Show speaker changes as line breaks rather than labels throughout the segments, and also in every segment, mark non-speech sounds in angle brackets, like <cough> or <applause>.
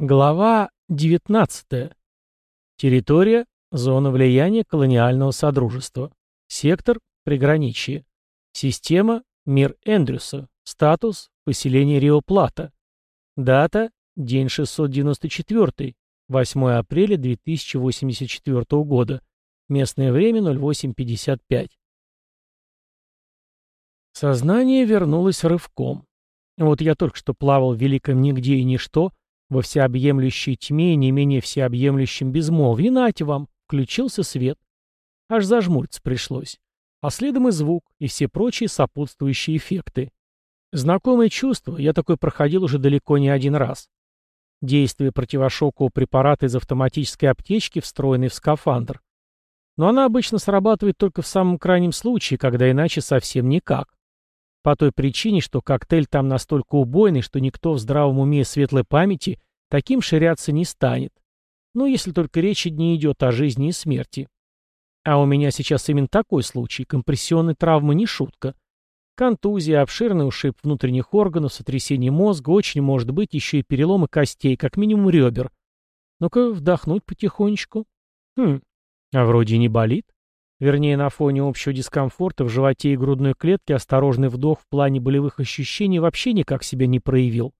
Глава 19. Территория – зона влияния колониального содружества. Сектор – приграничье. Система – мир Эндрюса. Статус – поселение Рио-Плата. Дата – день 694, 8 апреля 2084 года. Местное время 08.55. Сознание вернулось рывком. Вот я только что плавал в великом нигде и ничто – во всеобъемлющей тьме и не менее всеобъемлющем безмолвии, нате вам, включился свет. Аж зажмуриться пришлось. А следом и звук, и все прочие сопутствующие эффекты. Знакомое чувство, я такой проходил уже далеко не один раз. Действие противошокового препарата из автоматической аптечки, встроенной в скафандр. Но она обычно срабатывает только в самом крайнем случае, когда иначе совсем никак. По той причине, что коктейль там настолько убойный, что никто в здравом уме и светлой памяти таким ширяться не станет. Ну, если только речь не идет о жизни и смерти. А у меня сейчас именно такой случай. Компрессионной травмы не шутка. Контузия, обширный ушиб внутренних органов, сотрясение мозга, очень может быть еще и переломы костей, как минимум ребер. Ну-ка, вдохнуть потихонечку. Хм, а вроде не болит. Вернее, на фоне общего дискомфорта в животе и грудной клетке осторожный вдох в плане болевых ощущений вообще никак себя не проявил.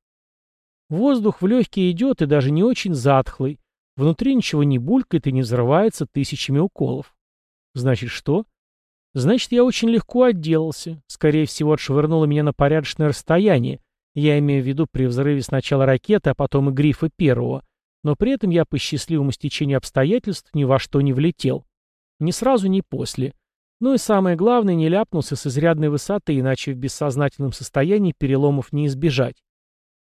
Воздух в легкие идет и даже не очень затхлый. Внутри ничего не булькает и не взрывается тысячами уколов. Значит, что? Значит, я очень легко отделался. Скорее всего, отшвырнуло меня на порядочное расстояние. Я имею в виду при взрыве сначала ракеты, а потом и грифа первого. Но при этом я по счастливому стечению обстоятельств ни во что не влетел. Ни сразу, ни после. Ну и самое главное, не ляпнулся с изрядной высоты, иначе в бессознательном состоянии переломов не избежать.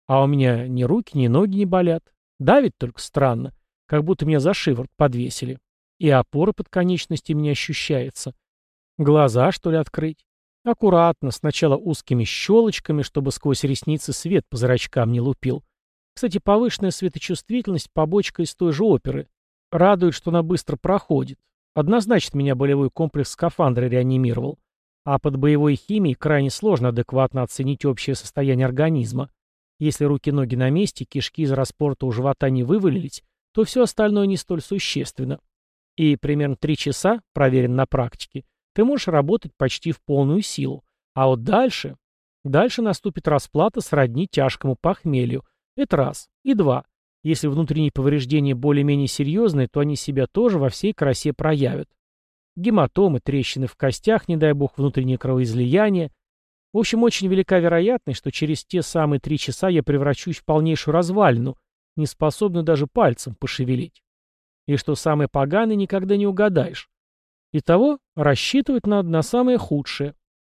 А у меня ни руки, ни ноги не болят. Давит только странно, как будто меня за шиворот подвесили. И опора под конечностями не ощущается. Глаза, что ли, открыть? Аккуратно, сначала узкими щелочками, чтобы сквозь ресницы свет по зрачкам не лупил. Кстати, повышенная светочувствительность – побочка из той же оперы. Радует, что она быстро проходит. Однозначно меня болевой комплекс скафандра реанимировал. А под боевой химией крайне сложно адекватно оценить общее состояние организма. Если руки-ноги на месте, кишки из распорта у живота не вывалились, то все остальное не столь существенно. И примерно три часа, проверен на практике, ты можешь работать почти в полную силу. А вот дальше... Дальше наступит расплата сродни тяжкому похмелью. Это раз. И два. Если внутренние повреждения более-менее серьезные, то они себя тоже во всей красе проявят. Гематомы, трещины в костях, не дай бог внутреннее кровоизлияние. В общем, очень велика вероятность, что через те самые три часа я превращусь в полнейшую развалину, не способную даже пальцем пошевелить. И что самое поганое никогда не угадаешь. Итого, рассчитывать надо на самое худшее.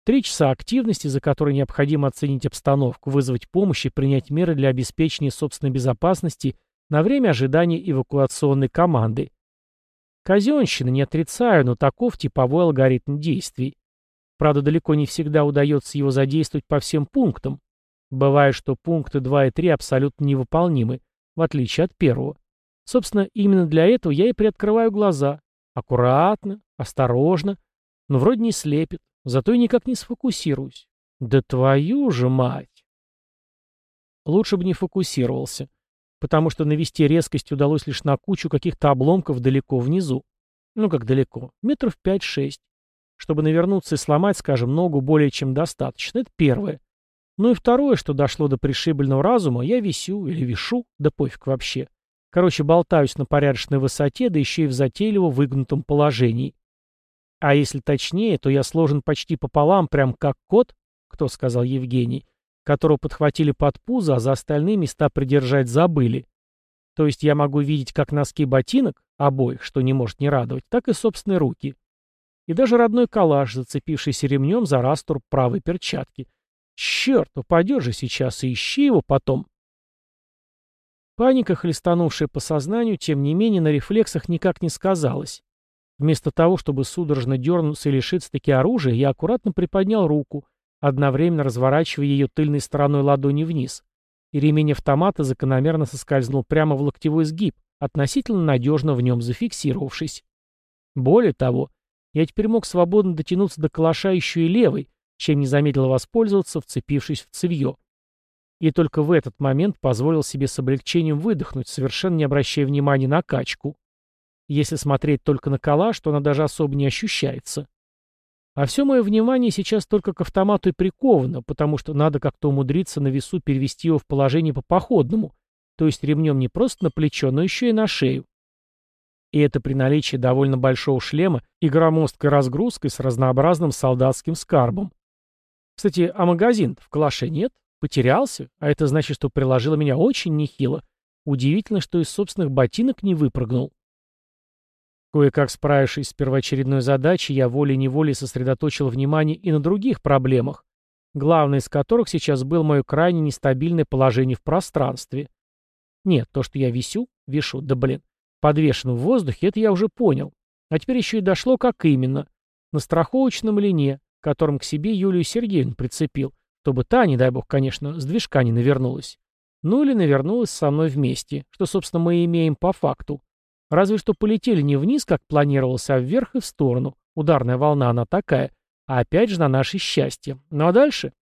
Три часа активности, за которые необходимо оценить обстановку, вызвать помощь и принять меры для обеспечения собственной безопасности на время ожидания эвакуационной команды. Казенщина не отрицаю, но таков типовой алгоритм действий. Правда, далеко не всегда удается его задействовать по всем пунктам. Бывает, что пункты 2 и 3 абсолютно невыполнимы, в отличие от первого. Собственно, именно для этого я и приоткрываю глаза. Аккуратно, осторожно, но вроде не слепит. Зато и никак не сфокусируюсь. Да твою же мать! Лучше бы не фокусировался, потому что навести резкость удалось лишь на кучу каких-то обломков далеко внизу. Ну как далеко? Метров пять-шесть. Чтобы навернуться и сломать, скажем, ногу более чем достаточно. Это первое. Ну и второе, что дошло до пришибленного разума, я висю или вишу, да пофиг вообще. Короче, болтаюсь на порядочной высоте, да еще и в затейливо выгнутом положении. А если точнее, то я сложен почти пополам, прям как кот, кто сказал Евгений, которого подхватили под пузо, а за остальные места придержать забыли. То есть я могу видеть как носки ботинок, обоих, что не может не радовать, так и собственные руки. И даже родной калаш, зацепившийся ремнем за растур правой перчатки. Черт, упадешь же сейчас и ищи его потом. Паника, хлестанувшая по сознанию, тем не менее на рефлексах никак не сказалась. Вместо того, чтобы судорожно дернуться и лишиться-таки оружия, я аккуратно приподнял руку, одновременно разворачивая ее тыльной стороной ладони вниз. И ремень автомата закономерно соскользнул прямо в локтевой сгиб, относительно надежно в нем зафиксировавшись. Более того, я теперь мог свободно дотянуться до калаша еще и левой, чем не замедлил воспользоваться, вцепившись в цевье. И только в этот момент позволил себе с облегчением выдохнуть, совершенно не обращая внимания на качку. Если смотреть только на калаш, то она даже особо не ощущается. А все мое внимание сейчас только к автомату и приковано, потому что надо как-то умудриться на весу перевести его в положение по походному, то есть ремнем не просто на плечо, но еще и на шею. И это при наличии довольно большого шлема и громоздкой разгрузкой с разнообразным солдатским скарбом. Кстати, а магазин в калаше нет? Потерялся? А это значит, что приложило меня очень нехило. Удивительно, что из собственных ботинок не выпрыгнул. Кое-как справившись с первоочередной задачей, я волей-неволей сосредоточил внимание и на других проблемах, главной из которых сейчас было мое крайне нестабильное положение в пространстве. Нет, то, что я висю, вишу, да блин, подвешен в воздухе, это я уже понял. А теперь еще и дошло, как именно. На страховочном лине, которым к себе Юлию Сергеевну прицепил, чтобы та, не дай бог, конечно, с движка не навернулась. Ну или навернулась со мной вместе, что, собственно, мы имеем по факту. Разве что полетели не вниз, как планировалось, а вверх и в сторону. Ударная волна она такая. А опять же на наше счастье. Ну а дальше?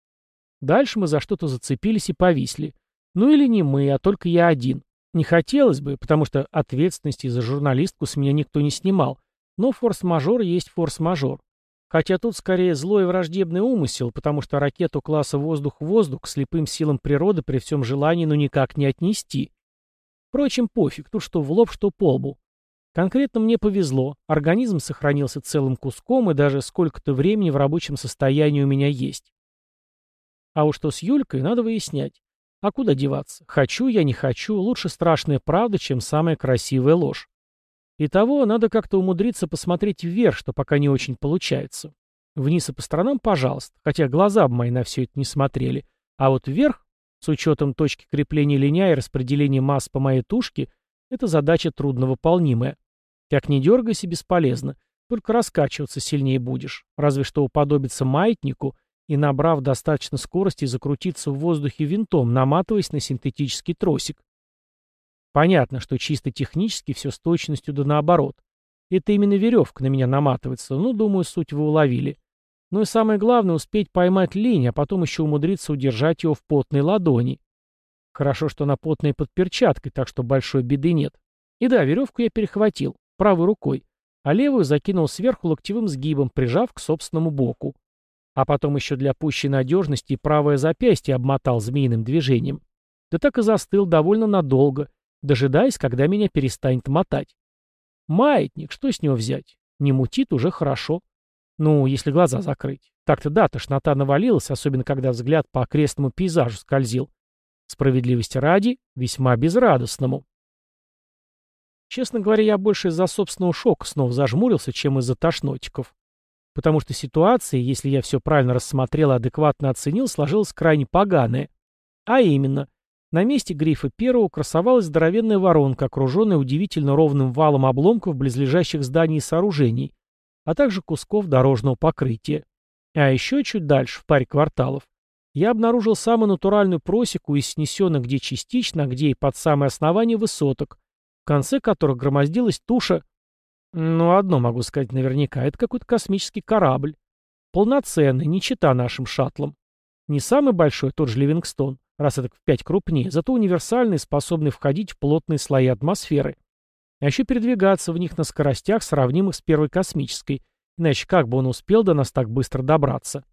Дальше мы за что-то зацепились и повисли. Ну или не мы, а только я один. Не хотелось бы, потому что ответственности за журналистку с меня никто не снимал. Но форс-мажор есть форс-мажор. Хотя тут скорее злой и враждебный умысел, потому что ракету класса воздух-воздух к слепым силам природы при всем желании ну никак не отнести. Впрочем, пофиг, тут что в лоб, что по лбу. Конкретно мне повезло, организм сохранился целым куском и даже сколько-то времени в рабочем состоянии у меня есть. А уж что с Юлькой, надо выяснять. А куда деваться? Хочу я, не хочу, лучше страшная правда, чем самая красивая ложь. Итого, надо как-то умудриться посмотреть вверх, что пока не очень получается. Вниз и по сторонам, пожалуйста, хотя глаза бы мои на все это не смотрели. А вот вверх, с учетом точки крепления линя и распределения масс по моей тушке, это задача трудновыполнимая. Как не дергайся, бесполезно. Только раскачиваться сильнее будешь. Разве что уподобиться маятнику и, набрав достаточно скорости, закрутиться в воздухе винтом, наматываясь на синтетический тросик. Понятно, что чисто технически все с точностью да наоборот. Это именно веревка на меня наматывается, ну, думаю, суть вы уловили. Ну и самое главное, успеть поймать лень, а потом еще умудриться удержать его в потной ладони. Хорошо, что она потная под перчаткой, так что большой беды нет. И да, веревку я перехватил, правой рукой, а левую закинул сверху локтевым сгибом, прижав к собственному боку. А потом еще для пущей надежности правое запястье обмотал змеиным движением. Да так и застыл довольно надолго, дожидаясь, когда меня перестанет мотать. Маятник, что с него взять? Не мутит уже хорошо. Ну, если глаза закрыть. Так-то да, тошнота навалилась, особенно когда взгляд по окрестному пейзажу скользил. Справедливости ради, весьма безрадостному. Честно говоря, я больше из-за собственного шока снова зажмурился, чем из-за тошнотиков. Потому что ситуация, если я все правильно рассмотрел и адекватно оценил, сложилась крайне поганая. А именно, на месте грифа первого красовалась здоровенная воронка, окруженная удивительно ровным валом обломков близлежащих зданий и сооружений, а также кусков дорожного покрытия. А еще чуть дальше, в паре кварталов, я обнаружил самую натуральную просеку из снесенных где частично, а где и под самое основание высоток, в конце которых громоздилась туша... Ну, одно могу сказать наверняка, это какой-то космический корабль. Полноценный, не чита нашим шаттлам. Не самый большой, тот же Ливингстон, раз это в пять крупнее, зато универсальный, способный входить в плотные слои атмосферы. А еще передвигаться в них на скоростях, сравнимых с первой космической, иначе как бы он успел до нас так быстро добраться?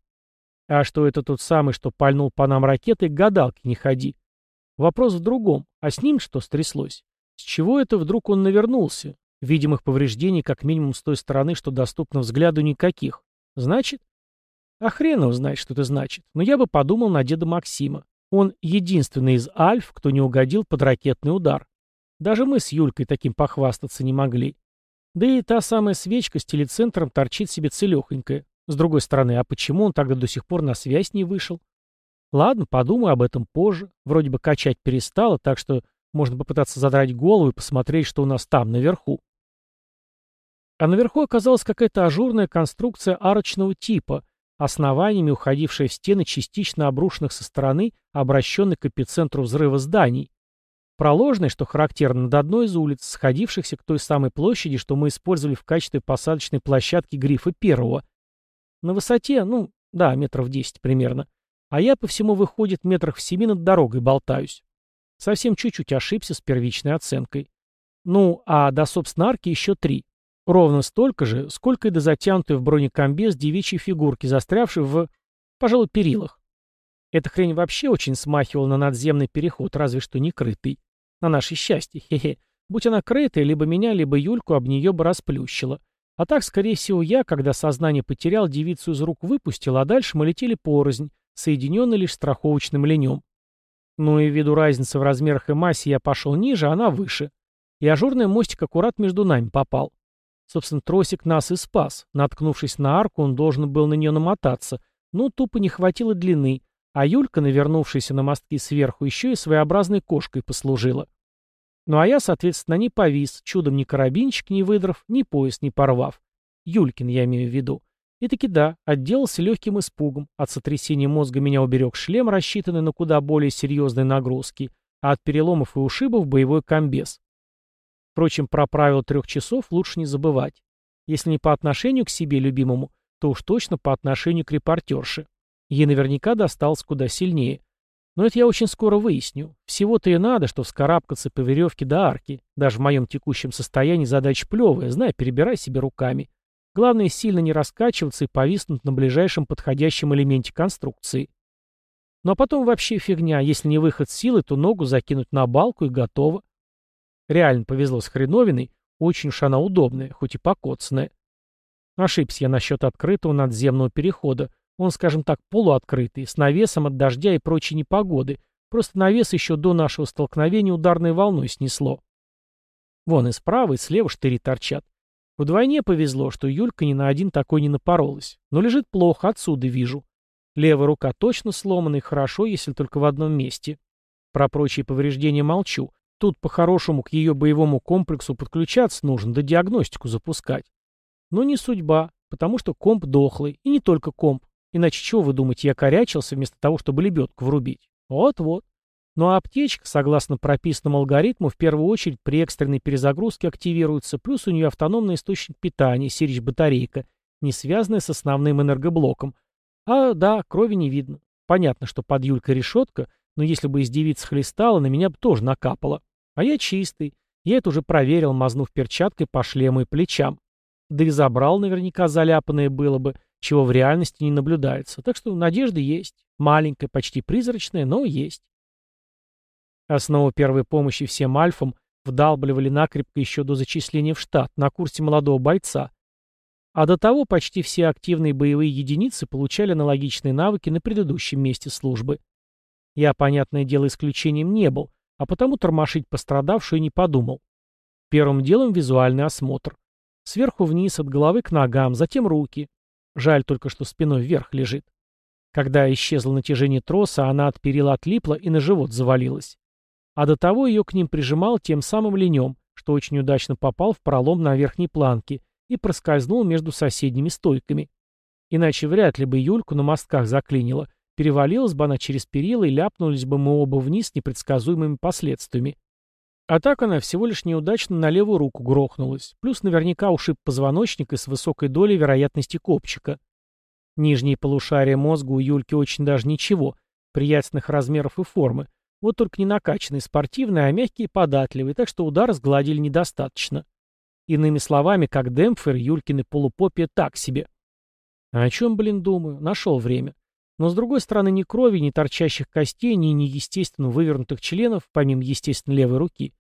А что это тот самый, что пальнул по нам ракетой, гадалки не ходи. Вопрос в другом, а с ним что стряслось? С чего это вдруг он навернулся? Видимых повреждений как минимум с той стороны, что доступно взгляду, никаких. Значит? А хрен его знает, что это значит. Но я бы подумал на деда Максима. Он единственный из альф, кто не угодил под ракетный удар. Даже мы с Юлькой таким похвастаться не могли. Да и та самая свечка с телецентром торчит себе целехонькая. С другой стороны, а почему он тогда до сих пор на связь не вышел? Ладно, подумаю об этом позже. Вроде бы качать перестало, так что можно попытаться задрать голову и посмотреть, что у нас там, наверху. А наверху оказалась какая-то ажурная конструкция арочного типа, основаниями уходившая в стены частично обрушенных со стороны, обращенных к эпицентру взрыва зданий. Проложенной, что характерно, над одной из улиц, сходившихся к той самой площади, что мы использовали в качестве посадочной площадки грифа первого. На высоте, ну, да, метров 10 примерно. а я по всему выходит метрах в семи над дорогой болтаюсь. Совсем чуть-чуть ошибся с первичной оценкой. Ну, а до собственно арки еще три. Ровно столько же, сколько и до затянутой в бронекомбез девичьей фигурки, застрявшей в, пожалуй, перилах. Эта хрень вообще очень смахивала на надземный переход, разве что не крытый. На наше счастье, хе-хе. Будь она крытая, либо меня, либо Юльку об нее бы расплющило. А так, скорее всего, я, когда сознание потерял, девицу из рук выпустил, а дальше мы летели порознь, соединенный лишь страховочным ленем. Ну и ввиду разницы в размерах и массе я пошел ниже, она выше. И ажурный мостик аккурат между нами попал. Собственно, тросик нас и спас. Наткнувшись на арку, он должен был на нее намотаться, но тупо не хватило длины, а Юлька, навернувшаяся на мостки сверху, еще и своеобразной кошкой послужила. Ну а я, соответственно, не повис, чудом ни карабинчик не выдрав, ни пояс не порвав. Юлькин я имею в виду. И таки да, отделался легким испугом. От сотрясения мозга меня уберег шлем, рассчитанный на куда более серьезные нагрузки, а от переломов и ушибов боевой комбез. Впрочем, про правило трех часов лучше не забывать. Если не по отношению к себе любимому, то уж точно по отношению к репортерше. Ей наверняка досталось куда сильнее. Но это я очень скоро выясню. Всего-то и надо, что вскарабкаться по веревке до арки. Даже в моем текущем состоянии задача плевая, знай, перебирай себе руками. Главное, сильно не раскачиваться и повиснуть на ближайшем подходящем элементе конструкции. Ну а потом вообще фигня. Если не выход силы, то ногу закинуть на балку и готово. Реально повезло с хреновиной. Очень уж она удобная, хоть и покоцанная. Ошибся я насчет открытого надземного перехода. Он, скажем так, полуоткрытый, с навесом от дождя и прочей непогоды. Просто навес еще до нашего столкновения ударной волной снесло. Вон и справа, и слева штыри торчат. Вдвойне повезло, что Юлька ни на один такой не напоролась. Но лежит плохо, отсюда вижу. Левая рука точно сломана и хорошо, если только в одном месте. Про прочие повреждения молчу. Тут по-хорошему к ее боевому комплексу подключаться нужно, да диагностику запускать. Но не судьба, потому что комп дохлый, и не только комп. Иначе чего вы думаете, я корячился вместо того, чтобы лебедку врубить? Вот-вот. Ну а аптечка, согласно прописанному алгоритму, в первую очередь при экстренной перезагрузке активируется, плюс у нее автономный источник питания, сирич-батарейка, не связанная с основным энергоблоком. А да, крови не видно. Понятно, что под Юлькой решетка, но если бы из девиц хлестала, на меня бы тоже накапало. А я чистый. Я это уже проверил, мазнув перчаткой по шлему и плечам. Да и забрал наверняка заляпанное было бы, чего в реальности не наблюдается. Так что надежда есть. Маленькая, почти призрачная, но есть. Основу первой помощи всем альфам вдалбливали накрепко еще до зачисления в штат, на курсе молодого бойца. А до того почти все активные боевые единицы получали аналогичные навыки на предыдущем месте службы. Я, понятное дело, исключением не был, а потому тормошить пострадавшую не подумал. Первым делом визуальный осмотр. Сверху вниз, от головы к ногам, затем руки, Жаль только, что спиной вверх лежит. Когда исчезло натяжение троса, она от перила отлипла и на живот завалилась. А до того ее к ним прижимал тем самым ленем, что очень удачно попал в пролом на верхней планке и проскользнул между соседними стойками. Иначе вряд ли бы Юльку на мостках заклинило, перевалилась бы она через перила и ляпнулись бы мы оба вниз с непредсказуемыми последствиями. А так она всего лишь неудачно на левую руку грохнулась, плюс наверняка ушиб позвоночник и с высокой долей вероятности копчика. Нижние полушария мозга у Юльки очень даже ничего, приятных размеров и формы, вот только не накачанные спортивные, а мягкие и податливые, так что удар сгладили недостаточно. Иными словами, как демпфер, Юлькины полупопия так себе. А о чем, блин, думаю? Нашел время. Но, с другой стороны, ни крови, ни торчащих костей, ни неестественно вывернутых членов, помимо, естественно, левой руки.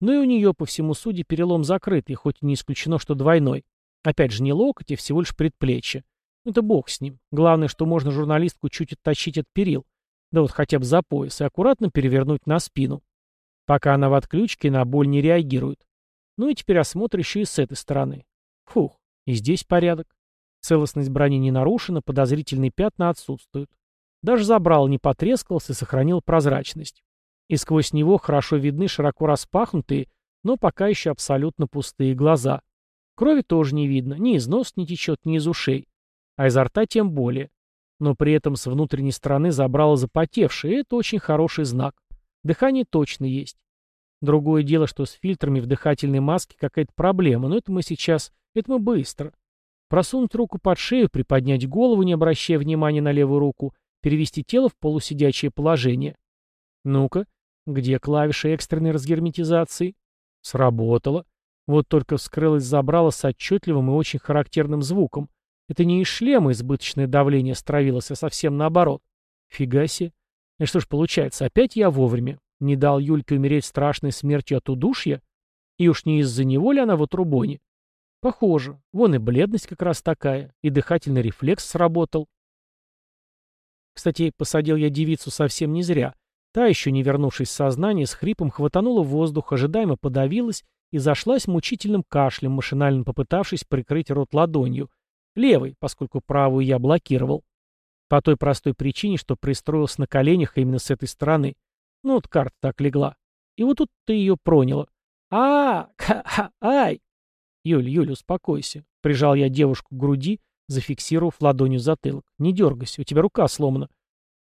Но и у нее, по всему суде, перелом закрытый, хоть и не исключено, что двойной. Опять же, не локоть, а всего лишь предплечье. Ну, это бог с ним. Главное, что можно журналистку чуть оттащить от перил. Да вот хотя бы за пояс и аккуратно перевернуть на спину. Пока она в отключке, на боль не реагирует. Ну и теперь осмотр еще и с этой стороны. Фух, и здесь порядок. Целостность брони не нарушена, подозрительные пятна отсутствуют. Даже забрал не потрескался и сохранил прозрачность. И сквозь него хорошо видны широко распахнутые, но пока еще абсолютно пустые глаза. Крови тоже не видно, ни из носа не течет, ни из ушей. А изо рта тем более. Но при этом с внутренней стороны забрало запотевшее, это очень хороший знак. Дыхание точно есть. Другое дело, что с фильтрами в дыхательной маске какая-то проблема, но это мы сейчас, это мы быстро. Просунуть руку под шею, приподнять голову, не обращая внимания на левую руку, перевести тело в полусидячее положение. Ну-ка, где клавиша экстренной разгерметизации? Сработало. Вот только вскрылась забрала с отчетливым и очень характерным звуком. Это не из шлема избыточное давление стравилось, а совсем наоборот. Фига себе. И что ж получается, опять я вовремя. Не дал Юльке умереть страшной смертью от удушья? И уж не из-за него ли она в отрубоне? Похоже. Вон и бледность как раз такая, и дыхательный рефлекс сработал. Кстати, посадил я девицу совсем не зря. Та, еще не вернувшись в сознание, с хрипом хватанула воздух, ожидаемо подавилась и зашлась мучительным кашлем, машинально попытавшись прикрыть рот ладонью. Левой, поскольку правую я блокировал. По той простой причине, что пристроился на коленях именно с этой стороны. Ну вот карта так легла. И вот тут ты ее проняло. а <laughs> а ай Юль, Юль, успокойся. Прижал я девушку к груди, зафиксировав ладонью затылок. Не дергайся, у тебя рука сломана.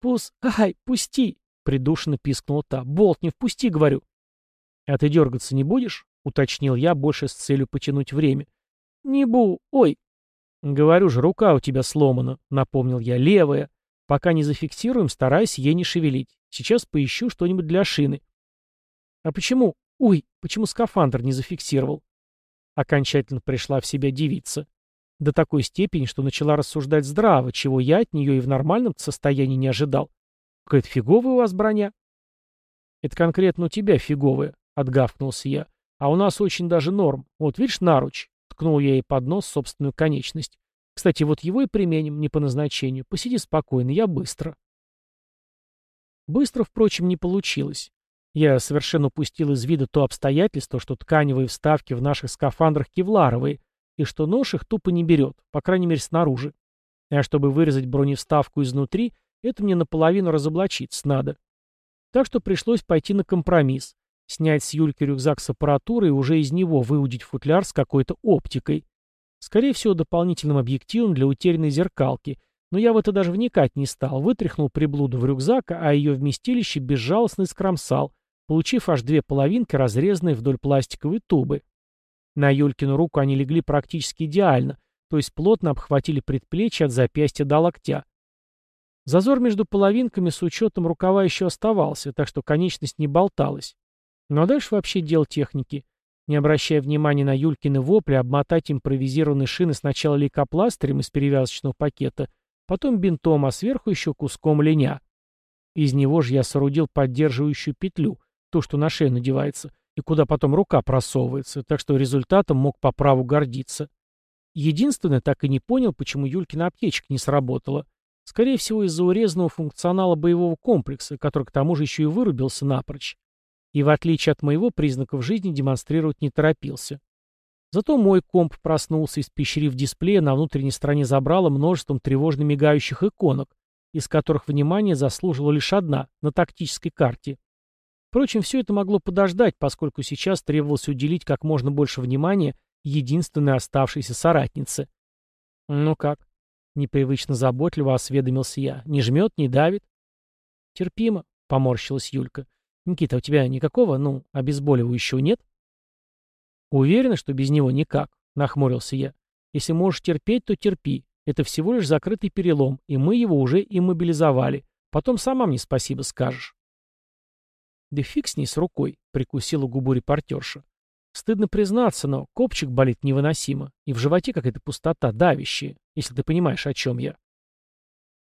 Пус... Ай, пусти! Придушенно пискнула та. Болт, не впусти, говорю. А ты дергаться не будешь? Уточнил я, больше с целью потянуть время. Не бу... Ой, «Говорю же, рука у тебя сломана», — напомнил я, — «левая. Пока не зафиксируем, старайся ей не шевелить. Сейчас поищу что-нибудь для шины». «А почему? Ой, почему скафандр не зафиксировал?» Окончательно пришла в себя девица. До такой степени, что начала рассуждать здраво, чего я от нее и в нормальном состоянии не ожидал. «Какая-то фиговая у вас броня». «Это конкретно у тебя фиговая», — отгавкнулся я. «А у нас очень даже норм. Вот видишь наруч? Ткнул я ей под нос собственную конечность. Кстати, вот его и применим, не по назначению. Посиди спокойно, я быстро. Быстро, впрочем, не получилось. Я совершенно упустил из вида то обстоятельство, что тканевые вставки в наших скафандрах кевларовые, и что нож их тупо не берет, по крайней мере снаружи. А чтобы вырезать броневставку изнутри, это мне наполовину разоблачиться надо. Так что пришлось пойти на компромисс. Снять с Юльки рюкзак с аппаратурой и уже из него выудить футляр с какой-то оптикой. Скорее всего, дополнительным объективом для утерянной зеркалки, но я в это даже вникать не стал, вытряхнул приблуду в рюкзак, а ее вместилище безжалостно искромсал, получив аж две половинки, разрезанные вдоль пластиковой тубы. На Юлькину руку они легли практически идеально, то есть плотно обхватили предплечье от запястья до локтя. Зазор между половинками с учетом рукава еще оставался, так что конечность не болталась. Ну а дальше вообще дел техники. Не обращая внимания на Юлькины вопли, обмотать импровизированные шины сначала лейкопластырем из перевязочного пакета, потом бинтом, а сверху еще куском линя. Из него же я соорудил поддерживающую петлю, то, что на шею надевается, и куда потом рука просовывается, так что результатом мог по праву гордиться. Единственное, так и не понял, почему Юлькина аптечка не сработала. Скорее всего, из-за урезанного функционала боевого комплекса, который к тому же еще и вырубился напрочь и, в отличие от моего, признаков жизни демонстрировать не торопился. Зато мой комп проснулся, испещрив дисплея на внутренней стороне забрала множеством тревожно мигающих иконок, из которых внимание заслужила лишь одна, на тактической карте. Впрочем, все это могло подождать, поскольку сейчас требовалось уделить как можно больше внимания единственной оставшейся соратнице. «Ну как?» — непривычно заботливо осведомился я. «Не жмет, не давит?» «Терпимо», — поморщилась Юлька. «Никита, у тебя никакого, ну, обезболивающего нет?» «Уверена, что без него никак», — нахмурился я. «Если можешь терпеть, то терпи. Это всего лишь закрытый перелом, и мы его уже иммобилизовали. Потом сама мне спасибо скажешь». «Да фиг с ней с рукой», — прикусила губу репортерша. «Стыдно признаться, но копчик болит невыносимо, и в животе какая-то пустота давящая, если ты понимаешь, о чем я».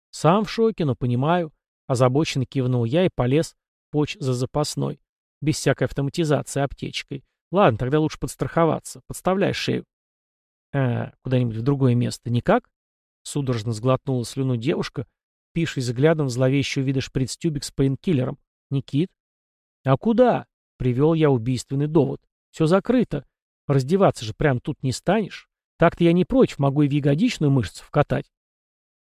«Сам в шоке, но понимаю», — озабоченно кивнул я и полез поч за запасной. Без всякой автоматизации аптечкой. Ладно, тогда лучше подстраховаться. Подставляй шею. А, куда-нибудь в другое место. Никак? Судорожно сглотнула слюну девушка, пишей взглядом в зловещего вида шприц-тюбик с пейнкиллером. Никит? А куда? Привел я убийственный довод. Все закрыто. Раздеваться же прям тут не станешь. Так-то я не против, могу и в ягодичную мышцу вкатать.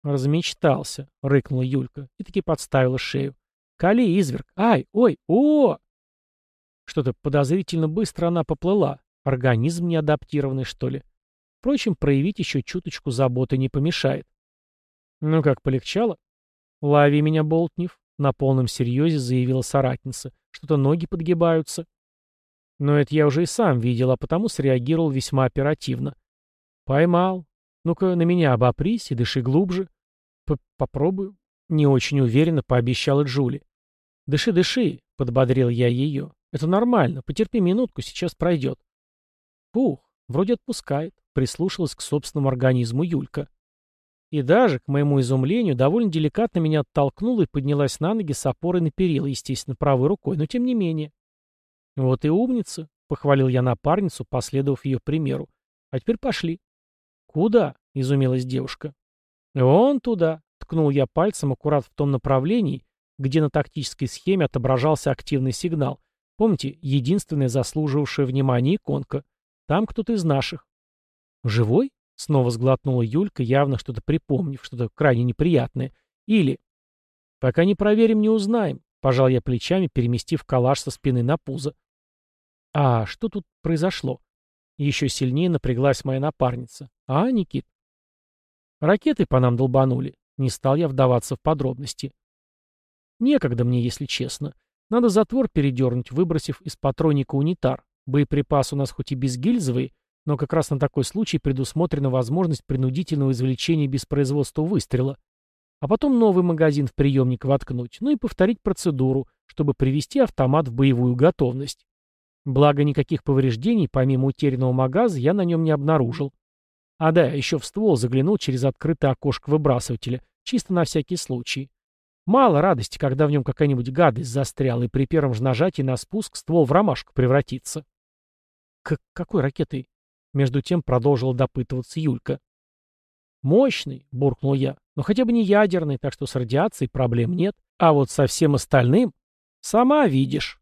Размечтался, рыкнула Юлька и таки подставила шею. Кали, изверг! Ай! Ой! О! Что-то подозрительно быстро она поплыла. Организм не адаптированный, что ли. Впрочем, проявить еще чуточку заботы не помешает. Ну как, полегчало? Лови меня, Болтнев, на полном серьезе заявила соратница. Что-то ноги подгибаются. Но это я уже и сам видел, а потому среагировал весьма оперативно. Поймал. Ну-ка, на меня обопрись и дыши глубже. П Попробую. Не очень уверенно пообещала Джули. «Дыши, дыши», — подбодрил я ее. «Это нормально. Потерпи минутку, сейчас пройдет». Фух, вроде отпускает, прислушалась к собственному организму Юлька. И даже, к моему изумлению, довольно деликатно меня оттолкнула и поднялась на ноги с опорой на перила, естественно, правой рукой, но тем не менее. «Вот и умница», — похвалил я напарницу, последовав ее примеру. «А теперь пошли». «Куда?» — изумилась девушка. «Вон туда», — ткнул я пальцем аккурат в том направлении, где на тактической схеме отображался активный сигнал. Помните, единственная заслуживавшая внимания иконка. Там кто-то из наших. «Живой?» — снова сглотнула Юлька, явно что-то припомнив, что-то крайне неприятное. «Или...» «Пока не проверим, не узнаем», — пожал я плечами, переместив калаш со спины на пузо. «А что тут произошло?» Еще сильнее напряглась моя напарница. «А, Никит?» «Ракеты по нам долбанули», — не стал я вдаваться в подробности. «Некогда мне, если честно. Надо затвор передернуть, выбросив из патронника унитар. Боеприпасы у нас хоть и безгильзовые, но как раз на такой случай предусмотрена возможность принудительного извлечения без производства выстрела. А потом новый магазин в приемник воткнуть, ну и повторить процедуру, чтобы привести автомат в боевую готовность. Благо, никаких повреждений, помимо утерянного магаза, я на нем не обнаружил. А да, еще в ствол заглянул через открытое окошко выбрасывателя, чисто на всякий случай. Мало радости, когда в нем какая-нибудь гадость застряла, и при первом же нажатии на спуск ствол в ромашку превратится. «К какой ракетой?» Между тем продолжила допытываться Юлька. «Мощный», — буркнул я, — «но хотя бы не ядерный, так что с радиацией проблем нет. А вот со всем остальным...» «Сама видишь».